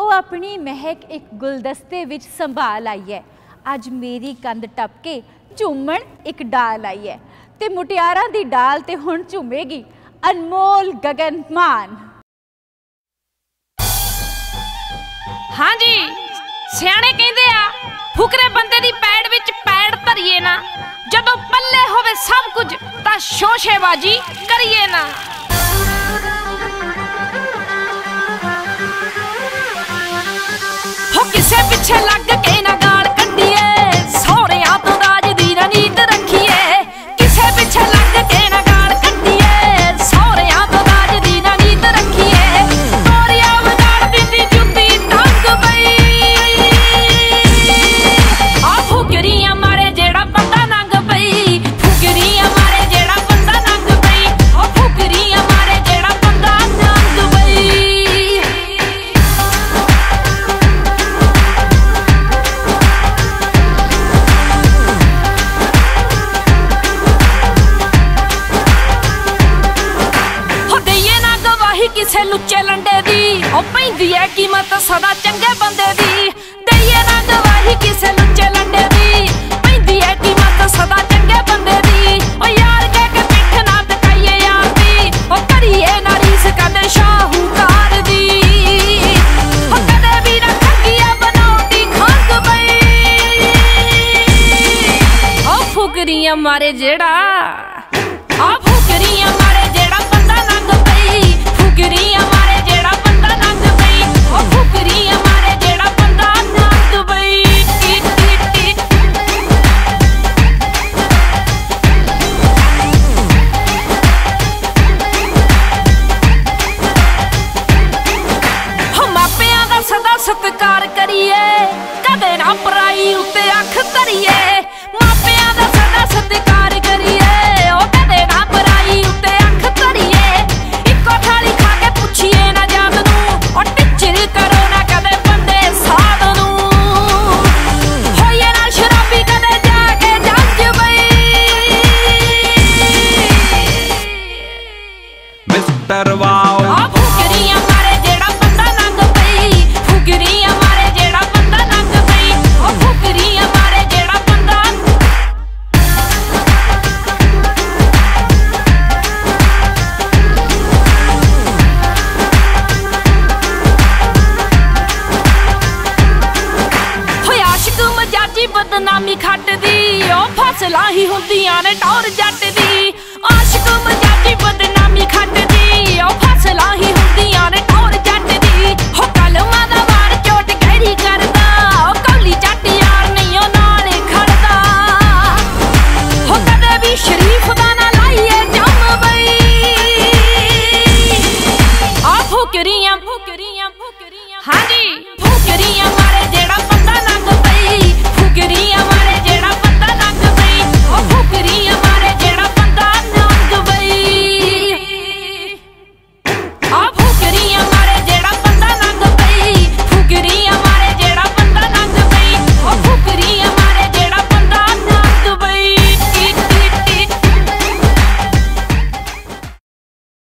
ਉਹ ਆਪਣੀ ਮਹਿਕ ਇੱਕ ਗੁਲਦਸਤੇ ਵਿੱਚ ਸੰਭਾਲ ਆਈ ਹੈ। ਅੱਜ ਮੇਰੀ ਕੰਧ ਟੱਪ ਕੇ ਝੂਮਣ ਇੱਕ ਡਾਲ ਆਈ ਹੈ ਤੇ ਮੁਟਿਆਰਾਂ ਦੀ ਡਾਲ ਤੇ ਹੁਣ ਝੂਮੇਗੀ ਅਨਮੋਲ ਗਗਨ ਮਾਨ। ਹਾਂਜੀ, ਸਿਆਣੇ ਕਹਿੰਦੇ ਆ, ਫੁਕਰੇ ਬੰਦੇ ਦੀ ਪੈੜ ਵਿੱਚ ਪੈੜ ਧਰੀਏ ਨਾ। ਜਦੋਂ ਪੱਲੇ ਹੋਵੇ ਸਭ ਕੁਝ, ਤਾਂ ਸ਼ੋਸ਼ੇਬਾਜੀ ਕਰੀਏ ਨਾ। ਲੁੱਚੇ ਲੰਡੇ ਦੀ। ਉਹ ਪੈਂਦੀ ਐ ਕੀਮਤ ਸਦਾ ਚੰਗੇ ਬੰਦੇ ਦੀ। ਦਈਏ ਨਾ ਗਵਾਹੀ ਕਿਸੇ ਲੁੱਚੇ ਲੰਡੇ ਦੀ। ਪੈਂਦੀ ਐ ਕੀਮਤ ਸਦਾ ਚੰਗੇ ਬੰਦੇ ਦੀ। ਉਹ ਯਾਰ ਕਹਿ ਕੇ ਪਿੱਠ ਨਾ ਟਕਾਈਏ ਯਾਰ ਦੀ। ਉਹ ਕਰੀਏ ਨਾ ਰੀਸ ਕਦੇ ਸ਼ਾਹੂਕਾਰ ਦੀ। ਉਹ ਕਦੇ ਵੀ ਨਾ ਠੱਗੀਆਂ ਬਣਾਉਂਦੀ ਖੰਗ ਪਈ ਉਹ ਫੁਕਰੀਆਂ ਮਾਰੇ ਜਿਹੜਾ। ਆ ਫੁਕਰੀਆਂ ਫੁਕਰੀਆਂ ਮਾਰੇ ਜਿਹੜਾ ਬੰਦਾ ਨੰਗ ਪਈ ਉਹ ਫੁਕਰੀਆਂ ਮਾਰੇ ਜਿਹੜਾ ਬੰਦਾ ਨੰਗ ਪਈ ਹੋ ਮਾਪਿਆਂ ਦਾ ਸਦਾ ਸਤਿਕਾਰ ਕਰੀਏ, ਕਦੇ ਨਾ ਪਰਾਈ ਉੱਤੇ ਅੱਖ ਧਰੀਏ। ਮਾਪਿਆਂ ਦਾ ਸਦਾ ਸਤਿਕਾਰ ਮਿਸਟਰ ਆ ਫੁਕਰੀਆਂ ਮਾਰੇ ਜਿਹੜਾ ਬੰਦਾ ਨੰਗ ਪਈ। ਫੁਕਰੀਆਂ ਮਾਰੇ ਜਿਹੜਾ ਬੰਦਾ ਨੰਗ ਪਈ। ਉਹ ਫੁਕਰੀਆਂ ਮਾਰੇ ਜਿਹੜਾ ਬੰਦਾ ਹੋਇਆ ਆਸ਼ਿਕ ਮਜਾਜੀ ਬਦਨਾਮੀ ਖੱਟਦੀ। ਉਹ ਫਸਲਾਂ ਹੀ ਹੁੰਦੀਆਂ ਨੇ, ਟੌਰ ਜੱਟ ਫੁਕਰੀਆਂ ਹਾਂਜੀ।